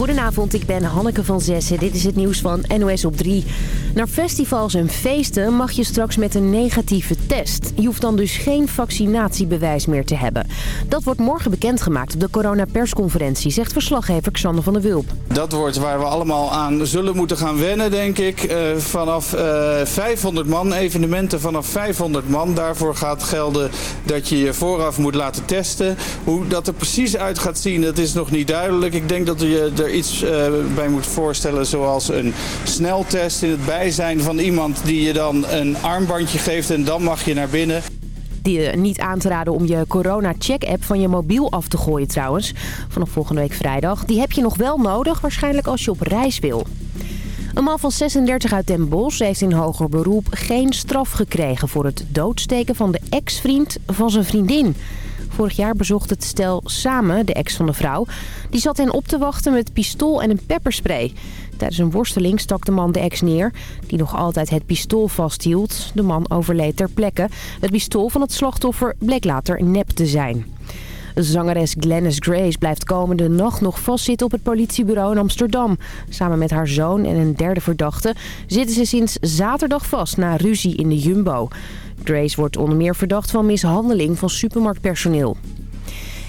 Goedenavond, ik ben Hanneke van Zessen. Dit is het nieuws van NOS op 3. Naar festivals en feesten mag je straks met een negatieve test. Je hoeft dan dus geen vaccinatiebewijs meer te hebben. Dat wordt morgen bekendgemaakt op de coronapersconferentie, zegt verslaggever Xander van der Wulp. Dat wordt waar we allemaal aan zullen moeten gaan wennen, denk ik. Uh, vanaf uh, 500 man, evenementen vanaf 500 man. Daarvoor gaat gelden dat je je vooraf moet laten testen. Hoe dat er precies uit gaat zien, dat is nog niet duidelijk. Ik denk dat je iets uh, bij moet voorstellen zoals een sneltest in het bijzijn van iemand die je dan een armbandje geeft en dan mag je naar binnen. Die uh, niet aan te raden om je corona-check-app van je mobiel af te gooien trouwens. Vanaf volgende week vrijdag. Die heb je nog wel nodig, waarschijnlijk als je op reis wil. Een man van 36 uit Den Bosch heeft in hoger beroep geen straf gekregen... voor het doodsteken van de ex-vriend van zijn vriendin. Vorig jaar bezocht het stel samen de ex van de vrouw. Die zat hen op te wachten met pistool en een pepperspray. Tijdens een worsteling stak de man de ex neer, die nog altijd het pistool vasthield. De man overleed ter plekke. Het pistool van het slachtoffer bleek later nep te zijn. Zangeres Glennis Grace blijft komende nacht nog vastzitten op het politiebureau in Amsterdam. Samen met haar zoon en een derde verdachte zitten ze sinds zaterdag vast na ruzie in de Jumbo. Grace wordt onder meer verdacht van mishandeling van supermarktpersoneel.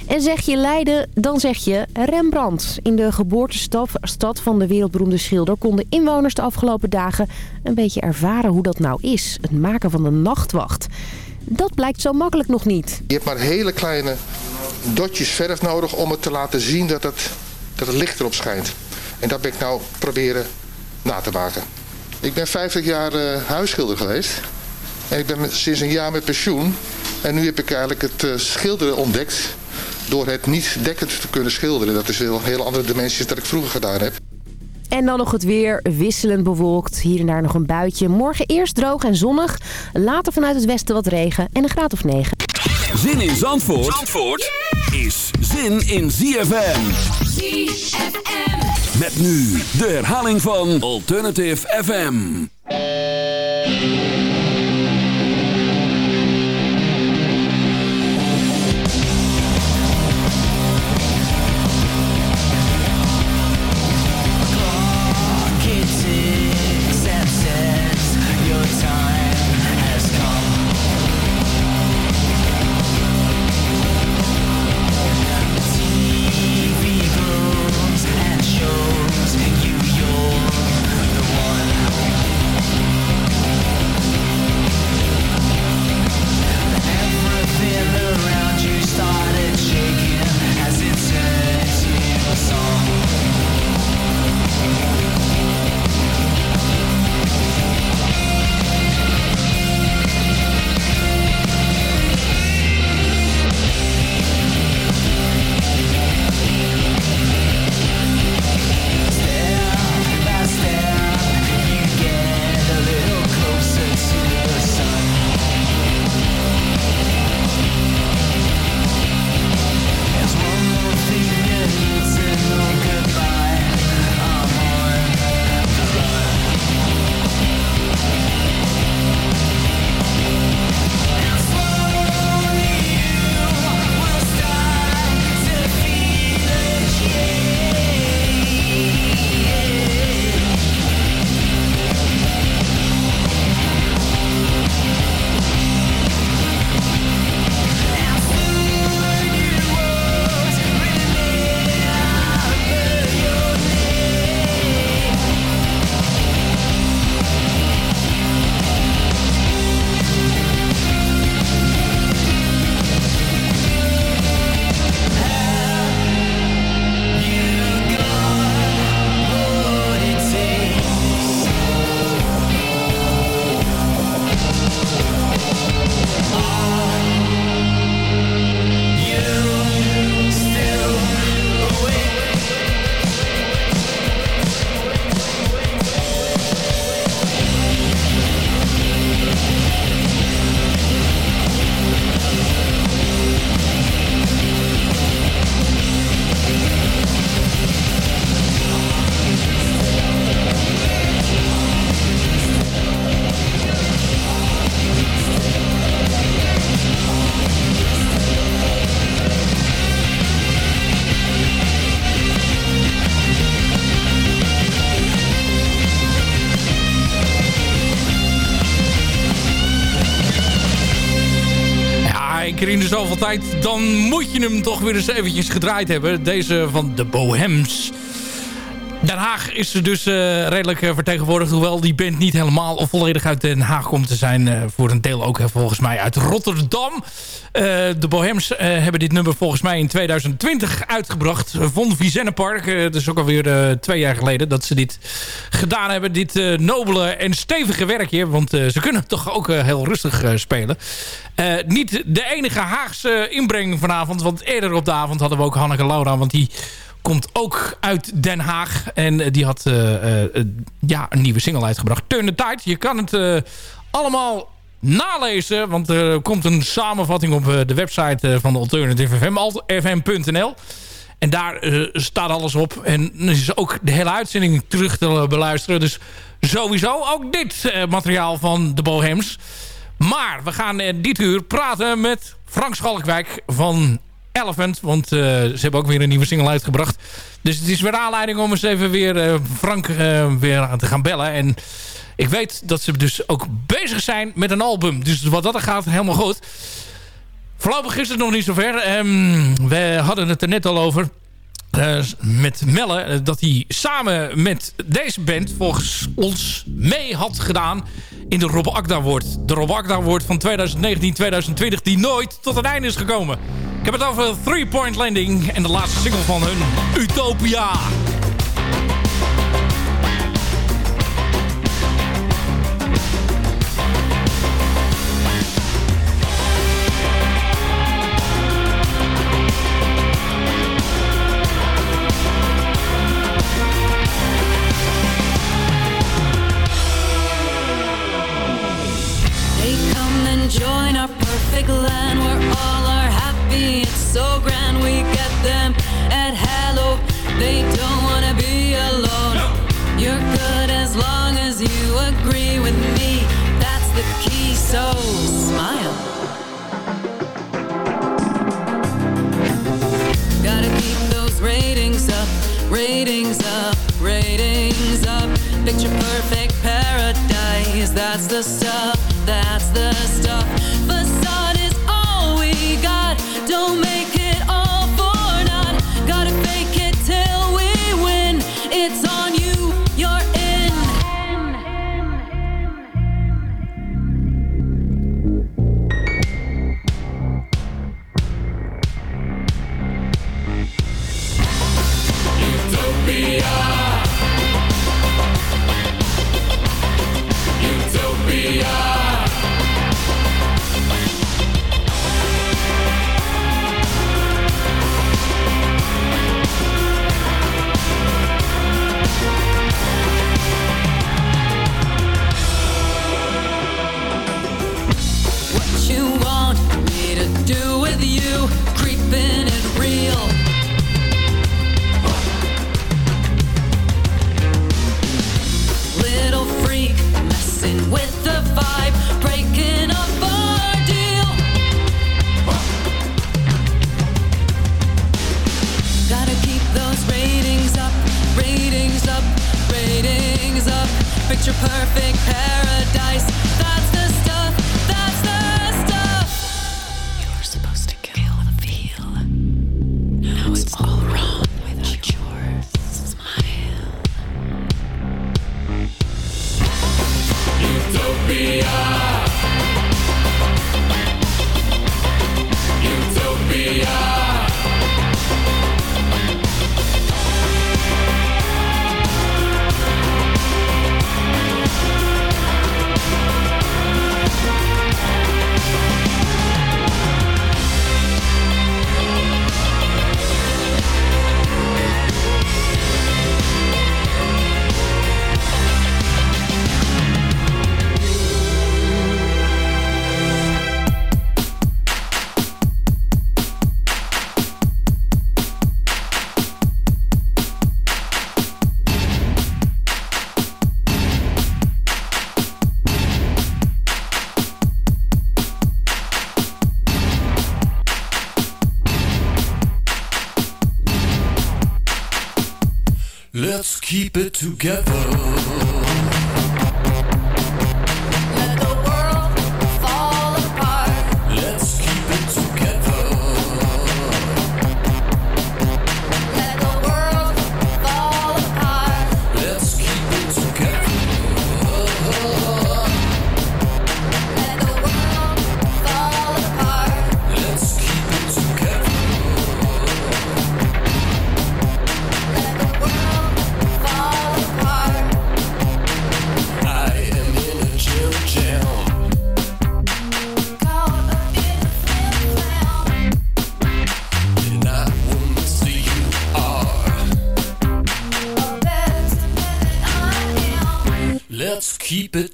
En zeg je Leiden, dan zeg je Rembrandt. In de geboortestad van de wereldberoemde schilder konden inwoners de afgelopen dagen een beetje ervaren hoe dat nou is. Het maken van de nachtwacht. Dat blijkt zo makkelijk nog niet. Je hebt maar hele kleine dotjes verf nodig om het te laten zien dat het, dat het licht erop schijnt. En dat ben ik nou proberen na te maken. Ik ben 50 jaar uh, huisschilder geweest. En ik ben sinds een jaar met pensioen. En nu heb ik eigenlijk het uh, schilderen ontdekt. Door het niet dekkend te kunnen schilderen. Dat is een hele andere dimensies dan ik vroeger gedaan heb. En dan nog het weer, wisselend bewolkt. Hier en daar nog een buitje. Morgen eerst droog en zonnig. Later vanuit het westen wat regen en een graad of 9. Zin in Zandvoort, Zandvoort is zin in ZFM. ZFM. Met nu de herhaling van Alternative FM. Dan moet je hem toch weer eens eventjes gedraaid hebben. Deze van de Bohems. Den Haag is dus uh, redelijk uh, vertegenwoordigd. Hoewel die band niet helemaal volledig uit Den Haag komt te zijn. Uh, voor een deel ook volgens mij uit Rotterdam. de Bohems hebben dit nummer volgens mij in 2020 uitgebracht. Von Vizennepark. dat is ook alweer twee jaar geleden dat ze dit gedaan hebben. Dit nobele en stevige werkje. Want ze kunnen toch ook heel rustig spelen. niet de enige Haagse inbreng vanavond. Want eerder op de avond hadden we ook Hanneke Laura. Want die komt ook uit Den Haag. En eh, die had uh, uh, ja, een nieuwe single uitgebracht. Turn the Tide. Je kan het allemaal nalezen. Want er komt een samenvatting op de website van de Alternative FM. altfm.nl. En daar staat alles op. En is ook de hele uitzending terug te beluisteren. Dus sowieso ook dit materiaal van de Bohems. Maar we gaan dit uur praten met Frank Schalkwijk van Elephant. Want uh, ze hebben ook weer een nieuwe single uitgebracht. Dus het is weer aanleiding om eens even weer uh, Frank uh, weer te gaan bellen. En ik weet dat ze dus ook bezig zijn met een album. Dus wat dat er gaat, helemaal goed. Voorlopig is het nog niet zover. Um, we hadden het er net al over. Met Melle, dat hij samen met deze band volgens ons mee had gedaan in de Rob Akda Award. De Rob Akda Award van 2019-2020 die nooit tot een einde is gekomen. Ik heb het over Three Point Landing en de laatste single van hun, Utopia. They don't wanna be alone. You're good as long as you agree with me. That's the key, so smile. Gotta keep those ratings up, ratings up, ratings up. Picture perfect paradise, that's the stuff that's the stuff. Facade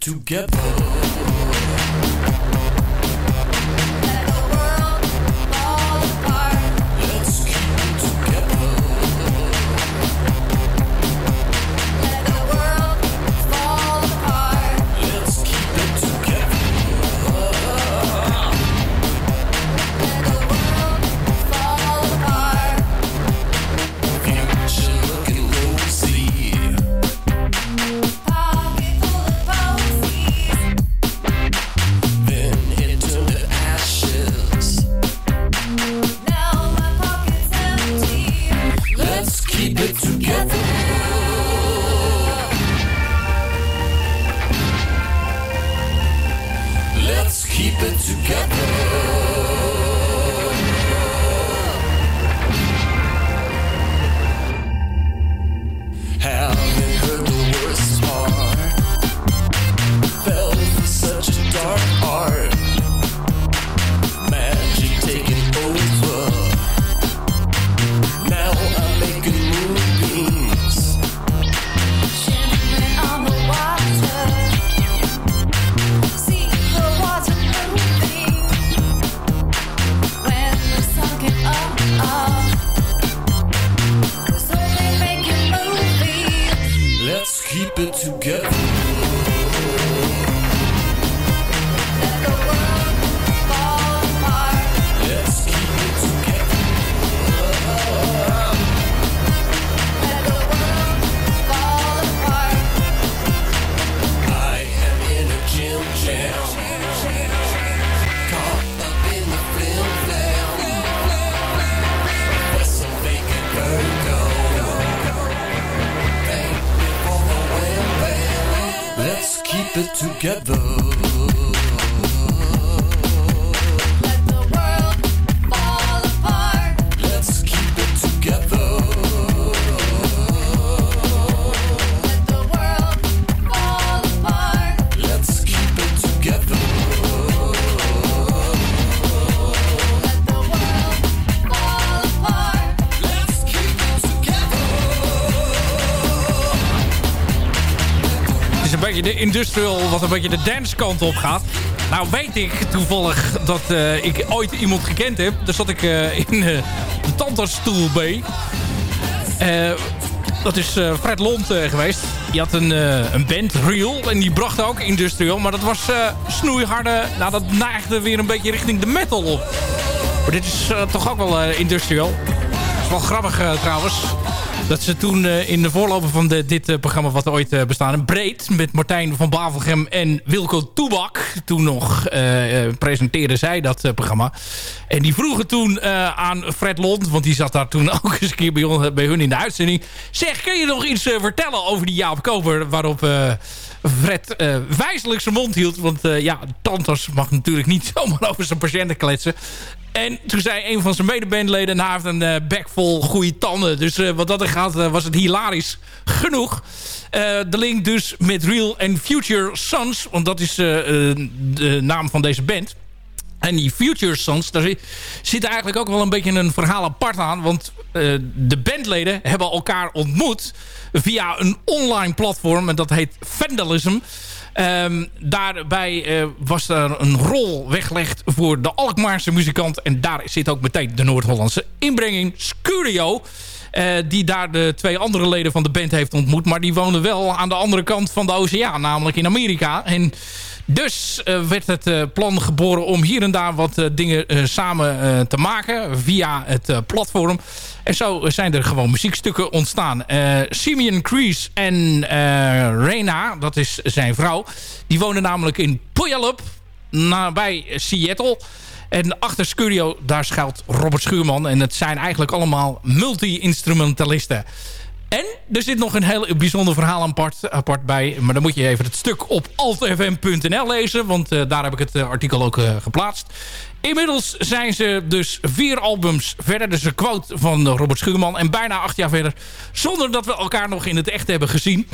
together. Beetje de industrial, wat een beetje de dance kant op gaat. Nou weet ik toevallig dat eh, ik ooit iemand gekend heb. Daar zat ik eh, in eh, de tandartsstoel. Eh, dat is Fred Lond geweest. Die had een, een band, Real. En die bracht ook industrial. Maar dat was snoeiharde. Nou, dat neigde weer een beetje richting de metal op. Maar dit is toch ook wel industrial. Dat is wel grappig trouwens. Dat ze toen eh, in de voorloper van dit eh, programma wat er ooit uh, bestaan... Breed met Martijn van Bavelgem en Wilco Toebak... toen nog uh, presenteerden zij dat programma. En die vroegen toen aan Fred Lond... want die zat daar toen ook eens een keer bij, bij hun in de uitzending... zeg, kun je nog iets vertellen over die Jaap Koper... waarop... Fred uh, wijselijk zijn mond hield. Want uh, ja, tandarts mag natuurlijk niet zomaar over zijn patiënten kletsen. En toen zei een van zijn medebandleden... nou, hij heeft een uh, bek vol goede tanden. Dus wat dat er gaat, was het hilarisch genoeg. de link dus met Real and Future Sons. Want dat is de naam van deze band. En die Future Sons, daar zit eigenlijk ook wel een beetje een verhaal apart aan. Want uh, de bandleden hebben elkaar ontmoet via een online platform. En dat heet Vandalism. Um, daarbij uh, was er een rol weggelegd voor de Alkmaarse muzikant. En daar zit ook meteen de Noord-Hollandse inbrenging. Scurio. Uh, die daar de twee andere leden van de band heeft ontmoet. Maar die wonen wel aan de andere kant van de oceaan. Namelijk in Amerika. En dus uh, werd het uh, plan geboren om hier en daar wat uh, dingen samen te maken via het platform. En zo zijn er gewoon muziekstukken ontstaan. Simeon Crease en Reina, dat is zijn vrouw, die wonen namelijk in Puyallup, nabij Seattle. En achter Scurio, daar schuilt Robert Schuurman. En het zijn eigenlijk allemaal multi-instrumentalisten. En er zit nog een heel bijzonder verhaal apart, apart bij. Maar dan moet je even het stuk op altfm.nl lezen. Want uh, daar heb ik het uh, artikel ook uh, geplaatst. Inmiddels zijn ze dus vier albums verder. Dus een quote van Robert Schuurman. En bijna acht jaar verder. Zonder dat we elkaar nog in het echt hebben gezien.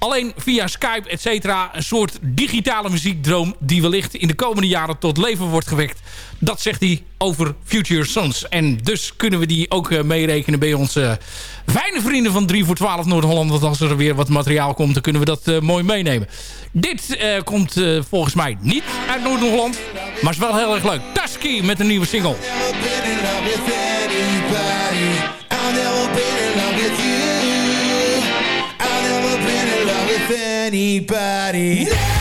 Alleen via Skype, et cetera, een soort digitale muziekdroom... die wellicht in de komende jaren tot leven wordt gewekt. Dat zegt hij over Future Sons. En dus kunnen we die ook uh, meerekenen bij onze fijne vrienden van 3 voor 12 Noord-Holland. Want als er weer wat materiaal komt, dan kunnen we dat uh, mooi meenemen. Dit komt volgens mij niet uit Noord-Holland, maar is wel heel erg leuk. Tusky met een nieuwe single. Anybody. Volgende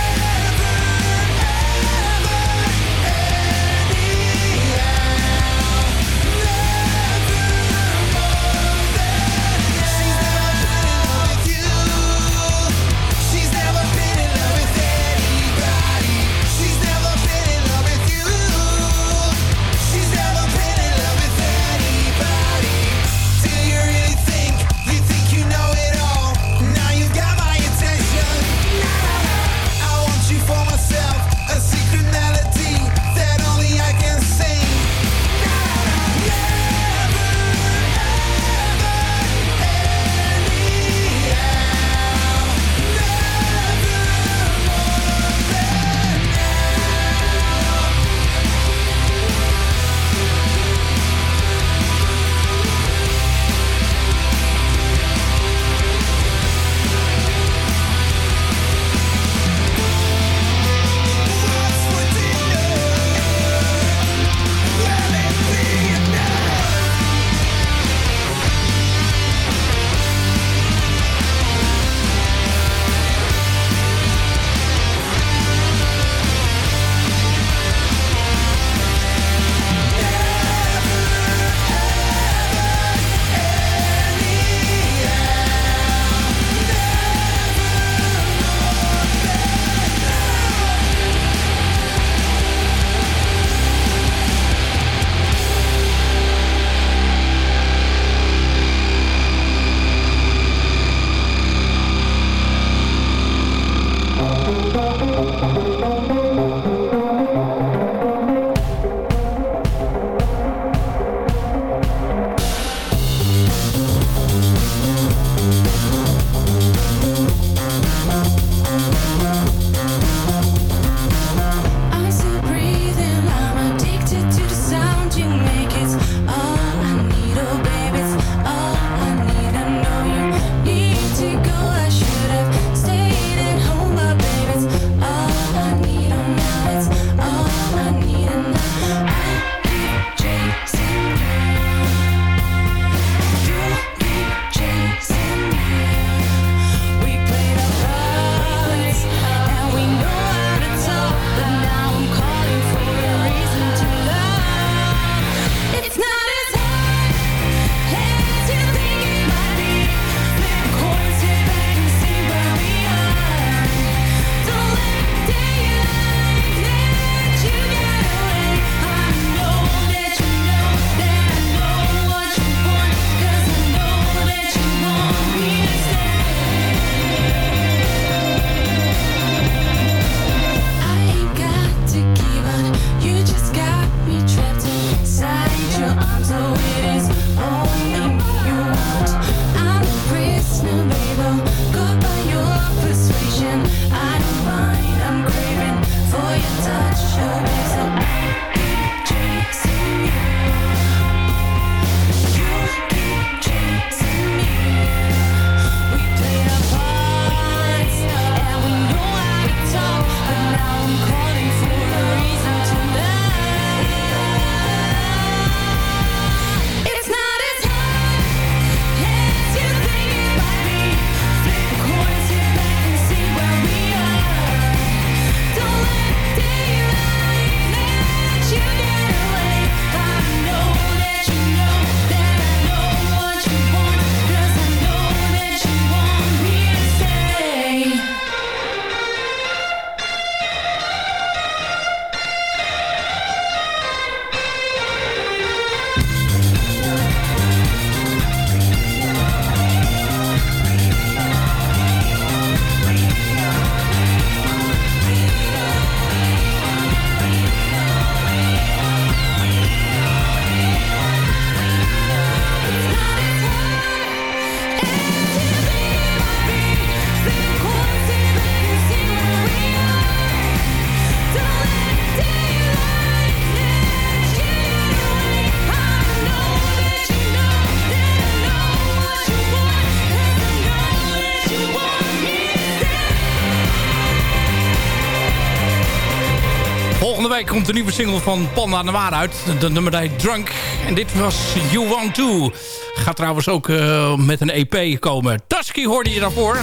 komt de nieuwe single van Panda Noir uit. De nummer heet Drunk. En dit was You Want To. Gaat trouwens ook eh, met een EP komen. Tusky hoorde je daarvoor.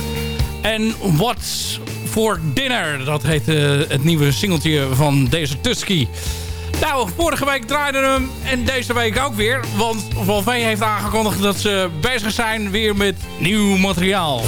En What's For Dinner. Dat heet eh, het nieuwe singeltje van deze Tusky. Nou, vorige week draaiden we hem en deze week ook weer. Want Valvee heeft aangekondigd dat ze bezig zijn weer met nieuw materiaal.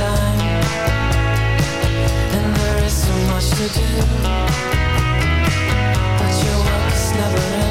And there is so much to do. But your work is never ending,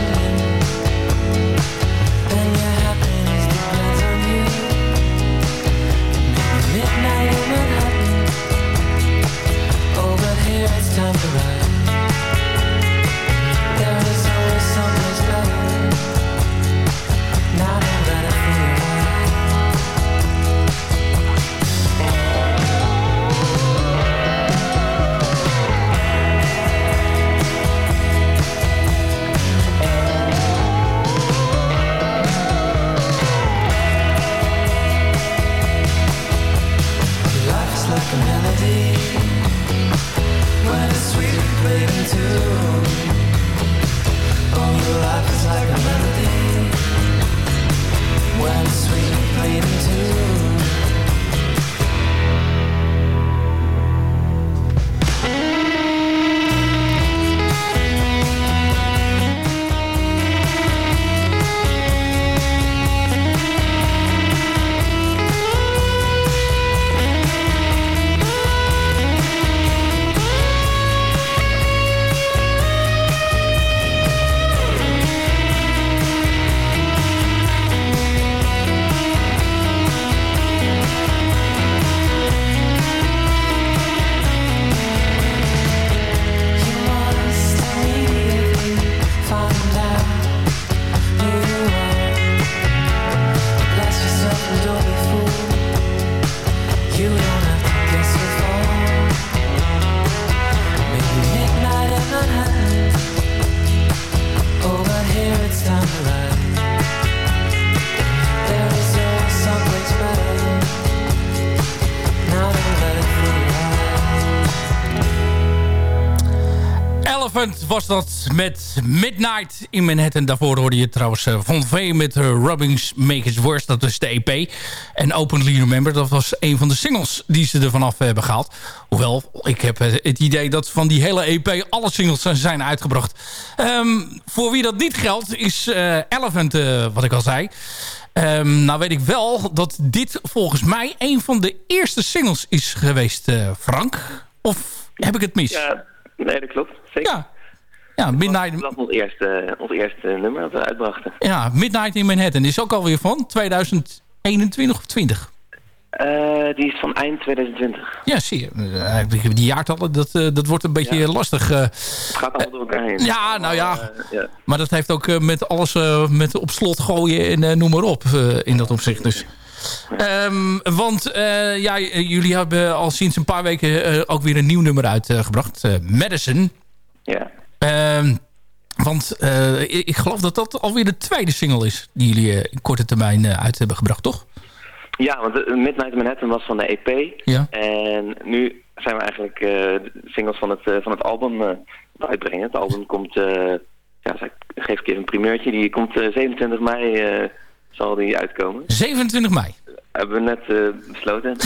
Was dat met Midnight in Manhattan. Daarvoor hoorde je trouwens eh, Von V met uh, Rubbings Make It Worse. Dat is de EP. En Openly Remember, dat was een van de singles die ze er vanaf hebben gehaald. Hoewel, ik heb eh, het idee dat van die hele EP alle singles zijn uitgebracht. Ehm, voor wie dat niet geldt, is eh, Elephant, eh, wat ik al zei... Ehm, nou weet ik wel dat dit volgens mij een van de eerste singles is geweest, eh, Frank. Of heb ik het mis? Ja, nee, dat klopt. Zeker. Ja, ja Midnight, Dat was ons eerste, ons eerste nummer dat we uitbrachten. ja, Midnight in Manhattan is ook alweer van 2021 of 20. Eh, die is van eind 2020. Ja, zie je. Eh, die jaartallen, dat, eh, dat wordt een beetje lastig. Het gaat allemaal door elkaar heen. ja, nou ja. Ja. Maar dat heeft ook met alles met op slot gooien en noem maar op in dat opzicht. Dus. Ehm, want ja, jullie hebben al sinds een paar weken ook weer een nieuw nummer uitgebracht. Madison. Ja. Ehm, want eh, ik, geloof dat dat alweer de tweede single is die jullie eh, in korte termijn eh, uit hebben gebracht, toch? ja, want Midnight Manhattan was van de EP. Ja. En nu zijn we eigenlijk de singles van het, van het album uitbrengen. Het album komt, ja, geef ik even een primeurtje. Die komt eh, 27 mei, zal die uitkomen. 27 mei. Hebben we net besloten.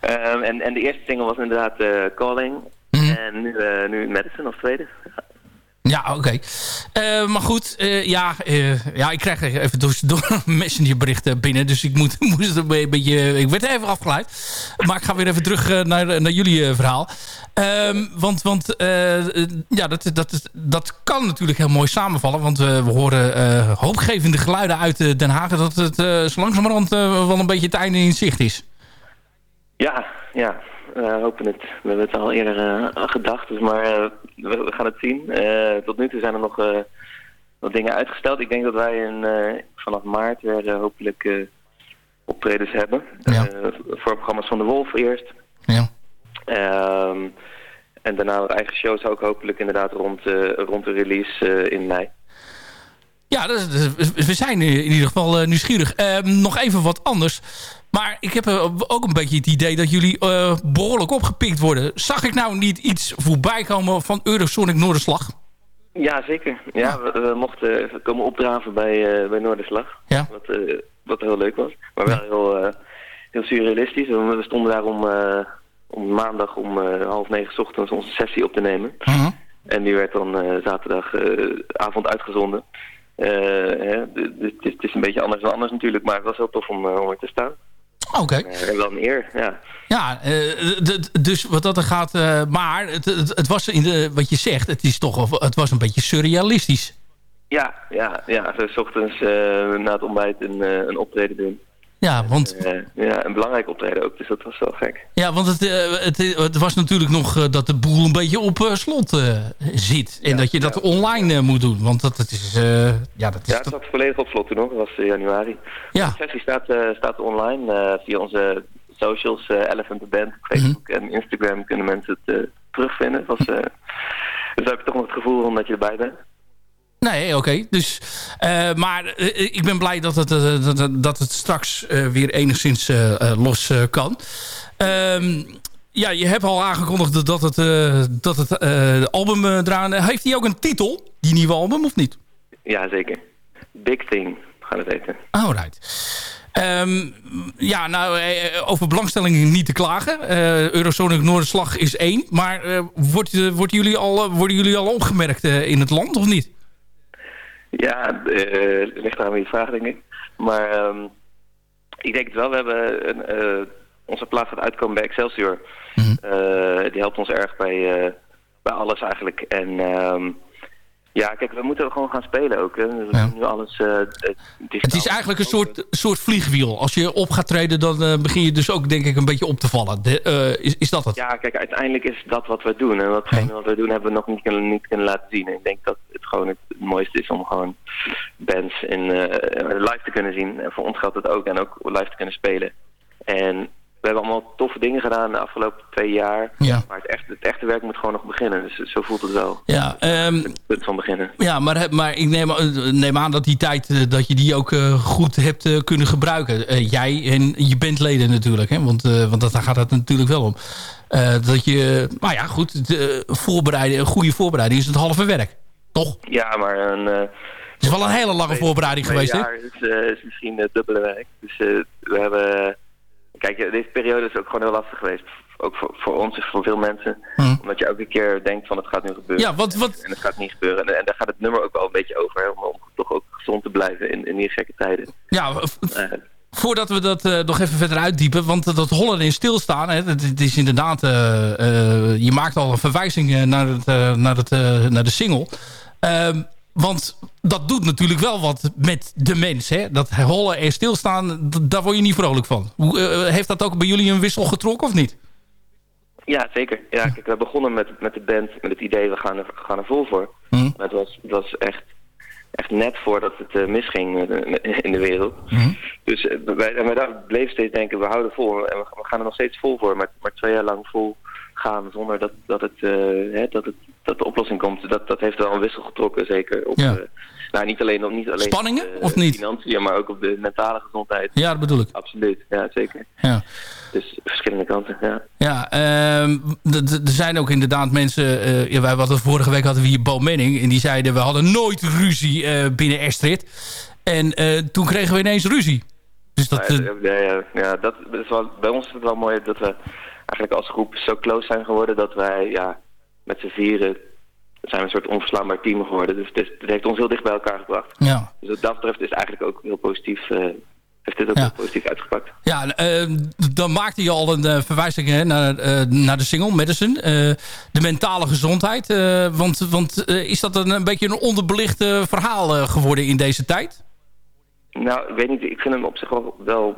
Ehm, en, en de eerste single was inderdaad Calling. En nu, eh nu Madison als tweede. Ja, oké. Eh, maar goed, eh, ja, ja, ik krijg even door, door messengerberichten binnen. Dus ik moet, moest een beetje... Ik werd even afgeleid. Maar ik ga weer even terug naar, naar jullie verhaal. Ehm, want want ja, dat, dat, dat kan natuurlijk heel mooi samenvallen. Want we horen hoopgevende geluiden uit Den Haag... dat het zo langzamerhand wel een beetje het einde in zicht is. Ja, ja. We hopen het. We hebben het al eerder eh, gedacht, dus maar eh, we, we gaan het zien. Eh, tot nu toe zijn er nog eh, wat dingen uitgesteld. Ik denk dat wij in, eh, vanaf maart weer eh, hopelijk eh, optredens hebben. Ja. Eh, voor programma's van de Wolf eerst. Ja. Ehm, en daarna wat eigen shows ook hopelijk inderdaad rond, eh, rond de release eh, in mei. Ja, dat is- dat is- we zijn in ieder geval eh, nieuwsgierig. Ehm, nog even wat anders. Maar ik heb eh, ook een beetje het idee dat jullie eh, behoorlijk opgepikt worden. Zag ik nou niet iets voorbij komen van Eurosonic Noorderslag? Ja, zeker. Ja, we, we mochten komen opdraven bij, eh, bij Noorderslag. Ja. Wat, wat heel leuk was. Maar wel heel, heel surrealistisch. We, stonden daar om, om maandag om half negen 's ochtends onze sessie op te nemen. Mhm. En die werd dan zaterdagavond uitgezonden. Hè, het, is, een beetje anders dan anders natuurlijk, maar het was heel tof om, om er te staan. Oké. Eh, wel eer, ja. Ja, eh, dus wat dat er gaat... eh, maar het, het, het was in de, wat je zegt, het, is toch, het was een beetje surrealistisch. Ja, ja, ja. Zo 's ochtends na het ontbijt een, een optreden doen. Ja, want, Eh, ja, een belangrijk optreden ook, dus dat was wel gek. ja, want het, eh, het, het was natuurlijk nog eh, dat de boel een beetje op slot zit. En dat je dat online moet doen. Want dat, het is... ja, dat is Ja, het zat volledig op slot toen nog, dat was januari. Ja. De sessie staat, staat online via onze socials, eh Elephant the Band, op Facebook en Instagram kunnen mensen het eh, terugvinden. Was, dus dan heb je toch nog het gevoel omdat je erbij bent. Nee, oké. Dus, eh, maar eh, ik ben blij dat het, eh, dat, dat het straks weer enigszins los kan. Ehm, ja, je hebt al aangekondigd dat het, dat het album uh, draan... Heeft hij ook een titel, die nieuwe album, of niet? Ja, zeker. Big Thing gaan het heten. Alright. Ehm, ja, nou, over belangstelling niet te klagen. Eh Eurosonic Noorderslag is één. Maar wordt, wordt jullie al, worden jullie al opgemerkt in het land, of niet? Ja, eh ligt aan wie je vraagt, denk ik. Maar ehm, ik denk het wel. We hebben een, eh, onze plaat gaat uitkomen bij Excelsior. Eh, die helpt ons erg bij, eh, bij alles eigenlijk. En ehm, ja, kijk, we moeten gewoon gaan spelen ook. Hè. We doen nu alles digitaal. Het is eigenlijk een soort, soort vliegwiel. Als je op gaat treden, dan eh, begin je dus ook denk ik een beetje op te vallen. De, is, is dat het? Ja, kijk, uiteindelijk is dat wat we doen. En watgene wat we doen hebben we nog niet kunnen, niet kunnen laten zien. En ik denk dat het gewoon het, mooiste is om gewoon bands in, live te kunnen zien. En voor ons geldt het ook. En ook live te kunnen spelen. En we hebben allemaal toffe dingen gedaan de afgelopen twee jaar. Ja. Maar het echte, het echte werk moet gewoon nog beginnen. Dus zo voelt het wel. Ja, ehm, Het punt van beginnen. ja maar, maar ik neem, eh, neem aan dat die tijd eh, dat je die ook eh, goed hebt eh, kunnen gebruiken. Eh, jij en je bandleden natuurlijk. Hè? Want, eh, want dat, daar gaat het natuurlijk wel om. Eh, dat je, nou ja, goed, de, voorbereiden, een goede voorbereiding is het halve werk. Toch? Ja, maar een... eh, Het is wel een hele lange voorbereiding geweest, hè? is, eh, is misschien het dubbele werk. Dus eh, we hebben... Kijk, deze periode is ook gewoon heel lastig geweest. Ook voor, voor ons en voor veel mensen. Omdat je elke keer denkt van het gaat nu gebeuren. Ja, wat, wat, En het gaat niet gebeuren. En, en daar gaat het nummer ook wel een beetje over. Hè, om, toch ook gezond te blijven in, in die gekke tijden. ja, Eh, Voordat we dat eh, nog even verder uitdiepen. Want dat hollen in stilstaan. Hè, het, het is inderdaad... eh, je maakt al een verwijzing naar, het, naar, het, naar de single. Ehm, want dat doet natuurlijk wel wat met de mens. Hè? Dat hollen en stilstaan, daar word je niet vrolijk van. Hoe, eh, heeft dat ook bij jullie een wissel getrokken of niet? Ja, zeker. Ja, kijk, we begonnen met, met de band met het idee, we gaan er, gaan er vol voor. Hm. Maar het was, het was echt, echt net voordat het eh, misging eh, in de wereld. Hm. Dus eh, wij, en wij daar bleven steeds denken, we houden vol. En we, we gaan er nog steeds vol voor. Maar, maar twee jaar lang vol gaan zonder dat, dat, het, eh, hè, dat, het, dat de oplossing komt. Dat, dat heeft wel een wissel getrokken, zeker. Op, Ja. eh, nou, niet alleen, op, niet alleen Spanningen, op de of niet? financiën, maar ook op de mentale gezondheid. Ja, dat bedoel ik. Absoluut, ja, zeker. Ja. Dus verschillende kanten, ja. Ja, ehm, er zijn ook inderdaad mensen... eh, ja, wij hadden, vorige week hadden we hier Bo Menning... en die zeiden, we hadden nooit ruzie eh, binnen Astrid. En eh, toen kregen we ineens ruzie. Dus dat... Ja, eh, ja, ja, ja, dat is wel, bij ons is het wel mooi dat we eigenlijk als groep zo close zijn geworden dat wij ja, met z'n vieren zijn we een soort onverslaanbaar team geworden. Dus het, is- het heeft ons heel dicht bij elkaar gebracht. ja. Dus wat dat betreft is eigenlijk ook heel positief, eh, heeft dit ook Ja. heel positief uitgepakt. Ja, eh, dan maakte je al een eh, verwijzing hè, naar, eh, naar de single, Medicine. De mentale gezondheid. want want is dat een, een beetje een onderbelicht verhaal geworden in deze tijd? Nou, ik weet niet, ik vind hem op zich wel, wel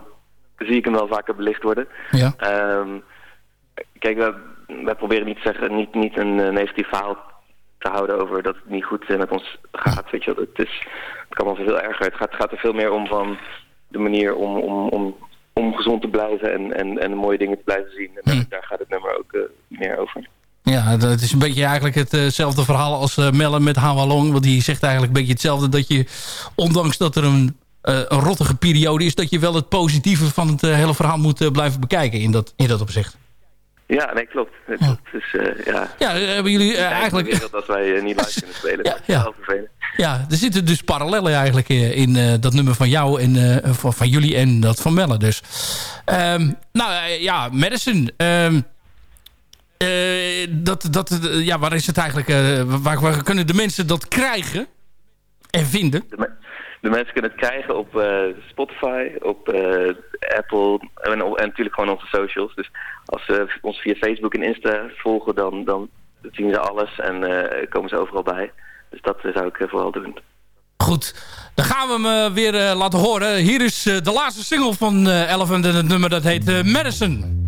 zie ik hem wel vaker belicht worden. Ja. Ehm, kijk, wij proberen niet, te zeggen, niet, niet een eh, negatief verhaal te houden over dat het niet goed eh, met ons gaat. Weet je. Het, is, het kan wel veel erger. Het gaat, gaat er veel meer om van de manier om, om, om, om gezond te blijven en, en, en mooie dingen te blijven zien. En daar, daar gaat het nummer ook eh, meer over. Ja, het is een beetje eigenlijk hetzelfde verhaal als uh, Melle met Hawalong. Want die zegt eigenlijk een beetje hetzelfde. Dat je, ondanks dat er een, uh, een rottige periode is... dat je wel het positieve van het hele verhaal moet blijven bekijken in dat, in dat opzicht. Ja, nee, klopt. Nee, klopt. Ja. Dus, uh, ja. ja, hebben jullie uh, eigenlijk... Dat, dat wij uh, niet live kunnen spelen, ja, ja. Ja, er zitten dus parallellen eigenlijk in dat nummer van jou en van, van, jullie en dat van Melle. Dus. Um, nou ja, Madison. Um, dat, dat, ja, waar is het eigenlijk? Waar, waar, kunnen de mensen dat krijgen en vinden? De, de mensen kunnen het krijgen op eh, Spotify, op eh, Apple en, natuurlijk gewoon onze socials. Dus als ze ons via Facebook en Insta volgen, dan, dan zien ze alles en eh, komen ze overal bij. Dus dat zou ik vooral doen. Goed, dan gaan we hem weer laten horen. Hier is de laatste single van Elephant en het nummer dat heet Madison.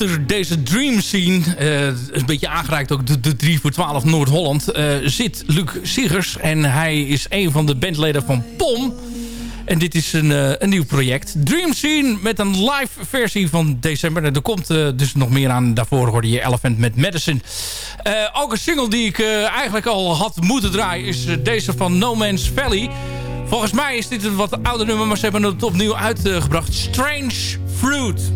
Achter deze dream scene, eh, een beetje aangereikt ook de, de 3 voor 12 Noord-Holland, eh, zit Luc Siggers. En hij is een van de bandleden van POM. En dit is een, eh, een nieuw project. Dream Scene met een live versie van december. En er komt dus nog meer aan. Daarvoor hoorde je Elephant met Madison. Ook een single die ik eigenlijk al had moeten draaien... is deze van No Man's Valley. Volgens mij is dit een wat ouder nummer... maar ze hebben het opnieuw uitgebracht. Strange Fruit.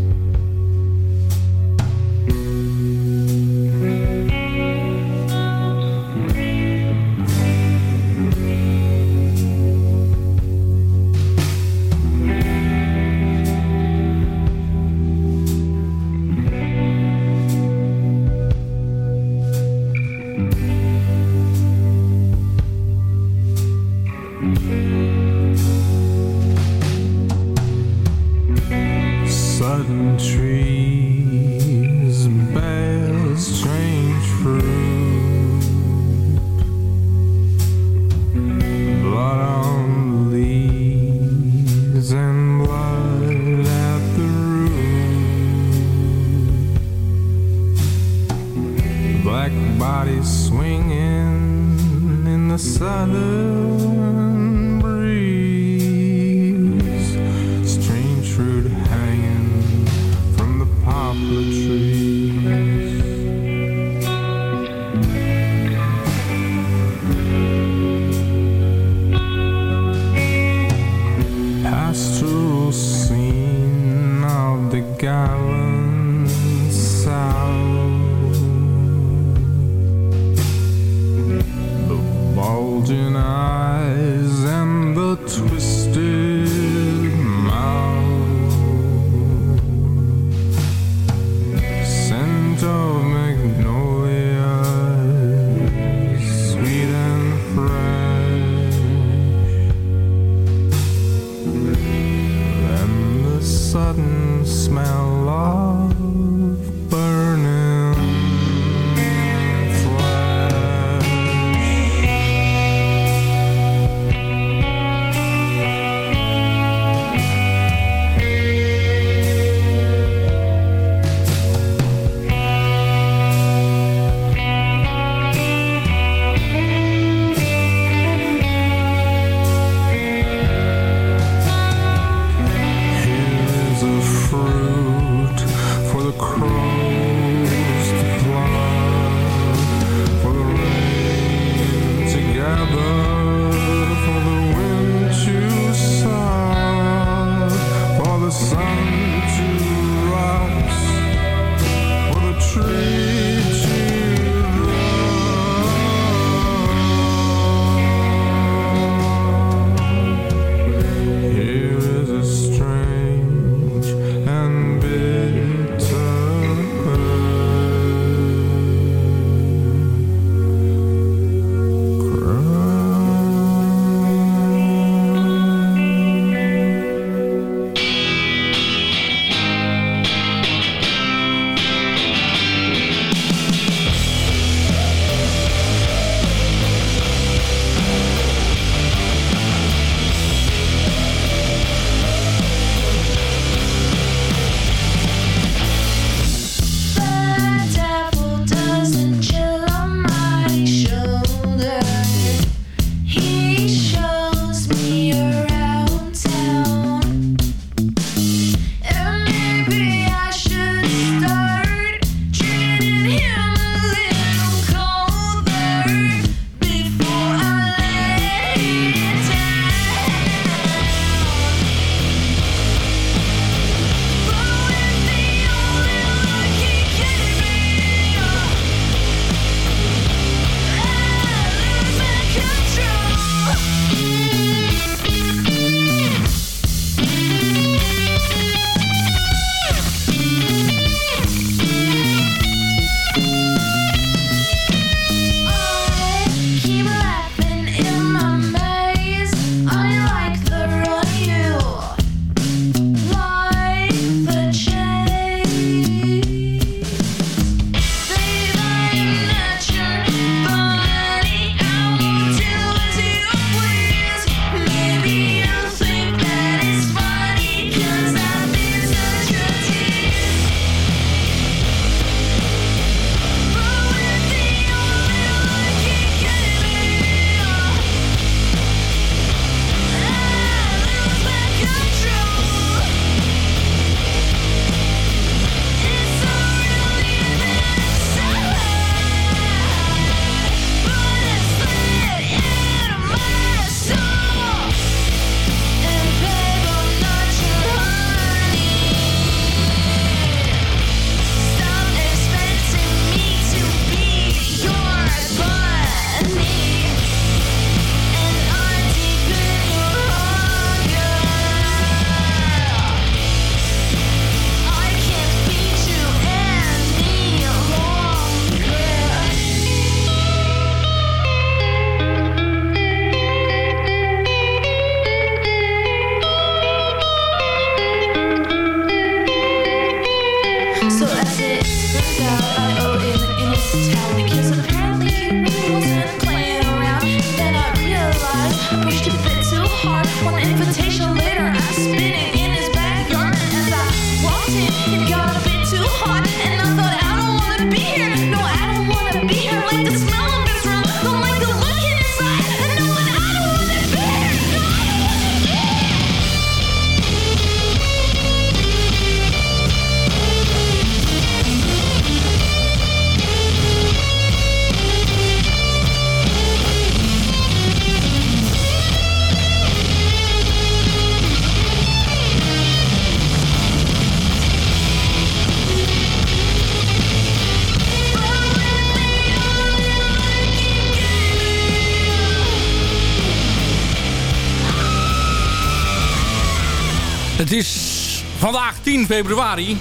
10 februari.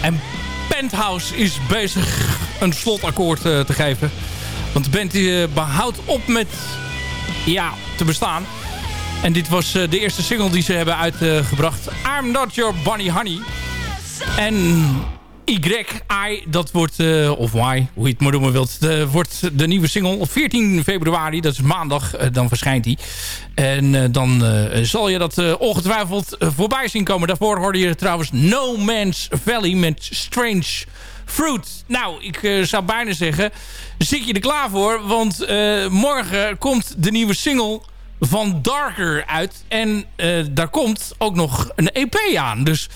En Penthouse is bezig een slotakkoord eh, te geven. Want de band eh, behoudt op met ja, te bestaan. En dit was eh, de eerste single die ze hebben uitgebracht. I'm Not Your Bunny Honey. En YI, dat wordt, eh, of Y, hoe je het maar noemen wilt, eh, wordt de nieuwe single op 14 februari, dat is maandag, eh, dan verschijnt die. En eh, dan zal je dat ongetwijfeld voorbij zien komen. Daarvoor hoorde je trouwens No Man's Valley met Strange Fruit. Nou, ik zou bijna zeggen, zit je er klaar voor? Want morgen komt de nieuwe single van Darker uit. En eh, daar komt ook nog een EP aan. Dus,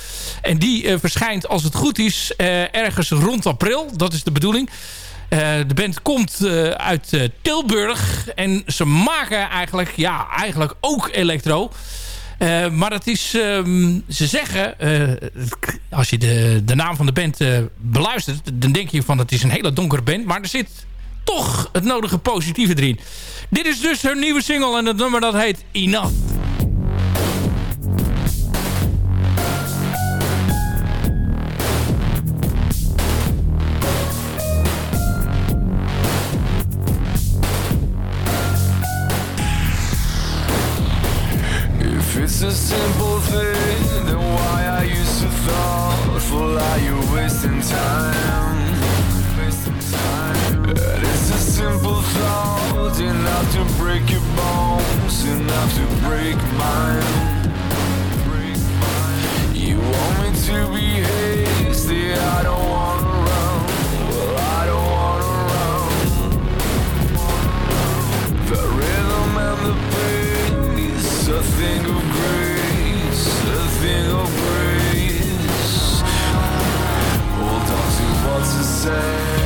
en die eh, verschijnt, als het goed is, eh, ergens rond april. Dat is de bedoeling. De band komt uit Tilburg. En ze maken eigenlijk, ja, eigenlijk ook electro. Maar het is, ehm, ze zeggen, als je de, de naam van de band beluistert... dan denk je van het is een hele donkere band. Maar er zit toch het nodige positieve erin. Dit is dus hun nieuwe single en het nummer dat heet Enough. If it's a simple thing, then why are you so thoughtful? Are you wasting time? Wasting time. It's a simple thought, enough to break your bones, enough to break mine. You want me to be hasty, I don't wanna run. Well, I don't wanna run. The rhythm and the pace, a thing of grace, a thing of grace. Hold on to what's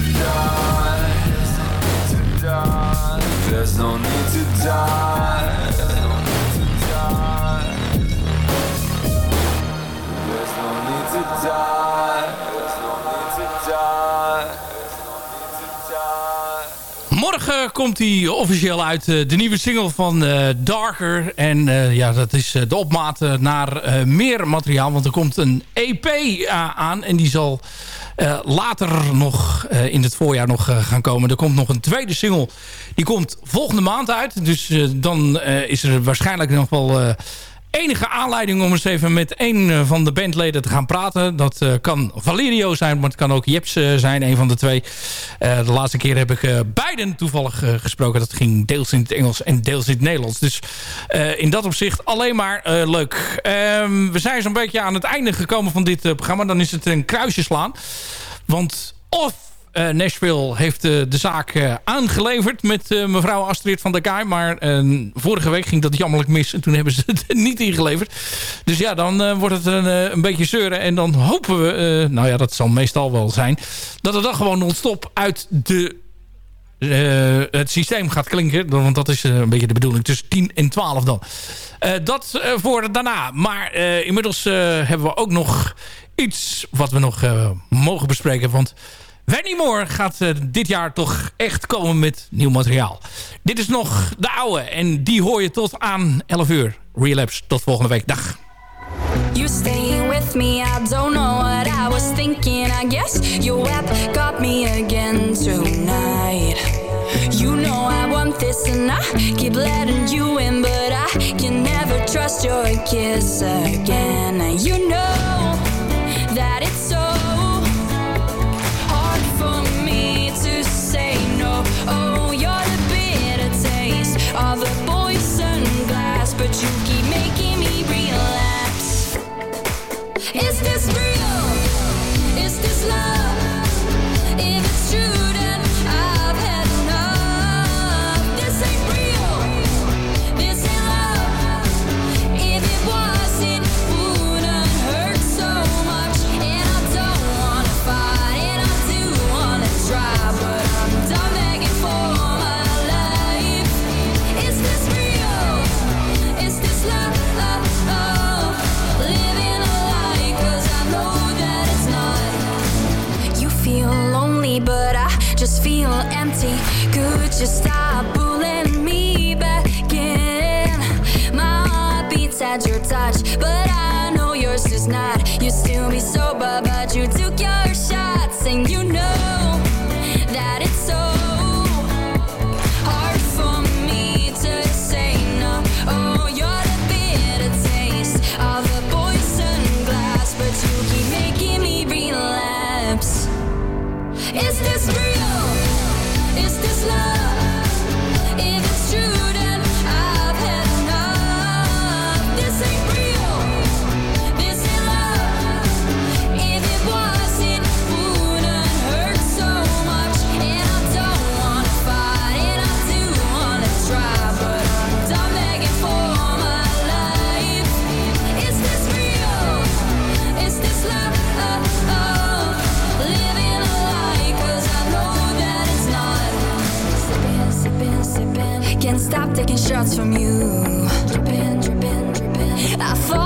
to die. There's no need to die. Komt hij officieel uit eh, de nieuwe single van eh, Darker. En eh, ja, dat is de opmaat naar meer materiaal. Want er komt een EP aan. En die zal later nog in het voorjaar nog gaan komen. Er komt nog een tweede single. Die komt volgende maand uit. Dus dan is er waarschijnlijk nog wel enige aanleiding om eens even met een eh, van de bandleden te gaan praten. Dat uh, kan Valerio zijn, maar het kan ook Jeps uh, zijn, een van de twee. De laatste keer heb ik beiden toevallig gesproken. Dat ging deels in het Engels en deels in het Nederlands. Dus in dat opzicht alleen maar leuk. Ehm, we zijn zo'n beetje aan het einde gekomen van dit programma. Dan is het een kruisje slaan. Want of uh, Nashville heeft uh, de zaak uh, aangeleverd met mevrouw Astrid van der Kaai. Maar vorige week ging dat jammerlijk mis. En toen hebben ze het niet ingeleverd. Dus ja, dan wordt het een, een, beetje zeuren. En dan hopen we, nou ja, dat zal meestal wel zijn... dat het dan gewoon non-stop uit de, het systeem gaat klinken. Want dat is een beetje de bedoeling. Tussen 10 en 12 dan. dat voor daarna. Maar inmiddels hebben we ook nog iets wat we nog mogen bespreken. Want... Wenny Moore gaat uh, dit jaar toch echt komen met nieuw materiaal. Dit is nog de oude en die hoor je tot aan 11 uur. Relapse, tot volgende week. Dag. You staying with me, I don't know what I was thinking I guess your web got me again tonight You know I want this and I keep letting you in But I can never trust your kiss again You know that it's You stop pulling me back in? My heart beats at your touch, but I know yours is not. You still be sober, stop taking shots from you. Dripping, dripping, dripping. I fall